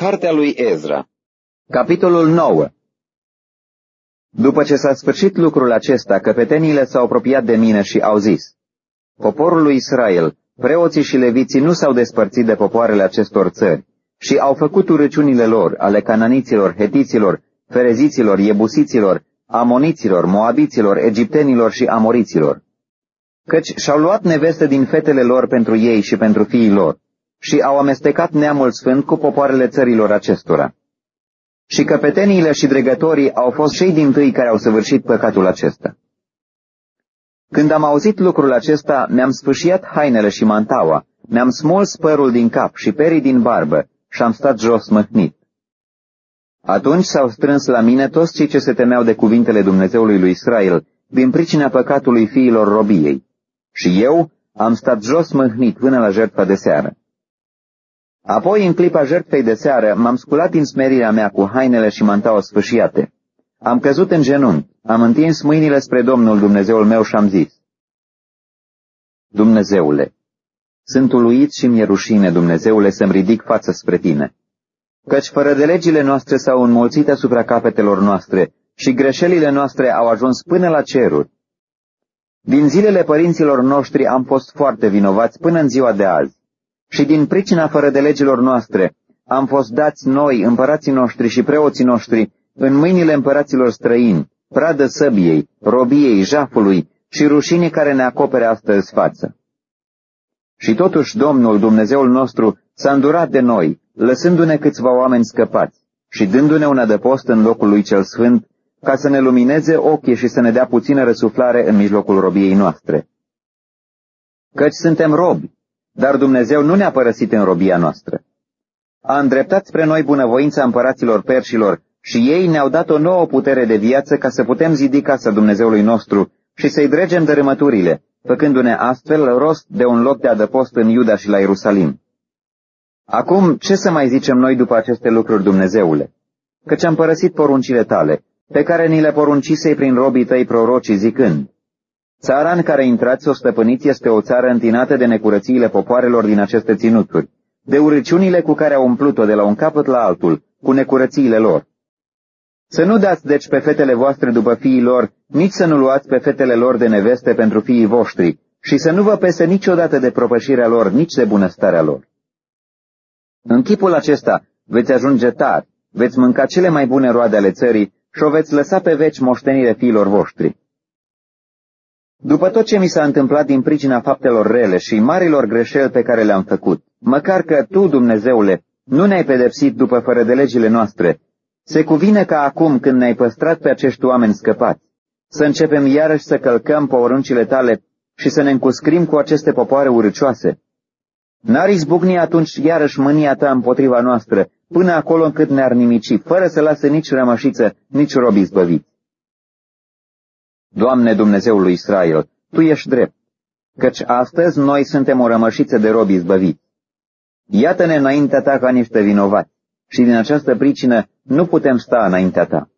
Cartea lui Ezra. Capitolul 9 După ce s-a sfârșit lucrul acesta, căpetenile s-au apropiat de mine și au zis, Poporul lui Israel, preoții și leviții nu s-au despărțit de popoarele acestor țări și au făcut urăciunile lor, ale cananiților, hetiților, fereziților, iebusiților, amoniților, moabiților, egiptenilor și amoriților. Căci și-au luat neveste din fetele lor pentru ei și pentru fiii lor și au amestecat neamul sfânt cu popoarele țărilor acestora. Și căpeteniile și dregătorii au fost cei din tâi care au săvârșit păcatul acesta. Când am auzit lucrul acesta, mi-am sfâșiat hainele și mantaua, mi-am smuls părul din cap și perii din barbă și am stat jos măhnit. Atunci s-au strâns la mine toți cei ce se temeau de cuvintele Dumnezeului lui Israel, din pricina păcatului fiilor robiei. Și eu am stat jos măhnit până la jertfa de seară. Apoi, în clipa jertfei de seară, m-am sculat din smerirea mea cu hainele și mantaua sfâșiate. Am căzut în genunchi, am întins mâinile spre Domnul Dumnezeul meu și am zis, Dumnezeule, sunt uluit și mi-e rușine, Dumnezeule, să-mi ridic față spre tine. Căci fără de legile noastre s-au înmulțit asupra capetelor noastre și greșelile noastre au ajuns până la ceruri. Din zilele părinților noștri am fost foarte vinovați până în ziua de azi. Și din pricina fără de legilor noastre am fost dați noi, împărații noștri și preoții noștri, în mâinile împăraților străini, pradă săbiei, robiei, jafului și rușinii care ne acopere astăzi față. Și totuși Domnul, Dumnezeul nostru, s-a îndurat de noi, lăsându-ne câțiva oameni scăpați și dându-ne un adăpost în locul lui cel sfânt, ca să ne lumineze ochii și să ne dea puțină răsuflare în mijlocul robiei noastre. Căci suntem robi, dar Dumnezeu nu ne-a părăsit în robia noastră. A îndreptat spre noi bunăvoința împăraților perșilor și ei ne-au dat o nouă putere de viață ca să putem zidi casa Dumnezeului nostru și să-i dregem dărâmăturile, făcându-ne astfel rost de un loc de adăpost în Iuda și la Ierusalim. Acum, ce să mai zicem noi după aceste lucruri, Dumnezeule? Căci am părăsit poruncile tale, pe care ni le poruncisei prin robii tăi prorocii zicând, Țara în care intrați o stăpâniți este o țară întinată de necurățiile popoarelor din aceste ținuturi, de urăciunile cu care au umplut-o de la un capăt la altul, cu necurățiile lor. Să nu dați deci pe fetele voastre după fiii lor, nici să nu luați pe fetele lor de neveste pentru fiii voștri, și să nu vă pese niciodată de propășirea lor, nici de bunăstarea lor. În chipul acesta veți ajunge tari, veți mânca cele mai bune roade ale țării și o veți lăsa pe veci moștenire fiilor voștri. După tot ce mi s-a întâmplat din pricina faptelor rele și marilor greșeli pe care le-am făcut, măcar că Tu, Dumnezeule, nu ne-ai pedepsit după fără de legile noastre, se cuvine ca acum, când ne-ai păstrat pe acești oameni scăpați, să începem iarăși să călcăm poruncile Tale și să ne încuscrim cu aceste popoare urâcioase. N-ar izbucni atunci iarăși mânia Ta împotriva noastră, până acolo încât ne-ar nimici, fără să lase nici rămășiță, nici robi zbăviți. Doamne Dumnezeul lui Israel, Tu ești drept, căci astăzi noi suntem o rămășiță de robi izbăviți. Iată-ne înaintea Ta ca niște vinovați și din această pricină nu putem sta înaintea Ta.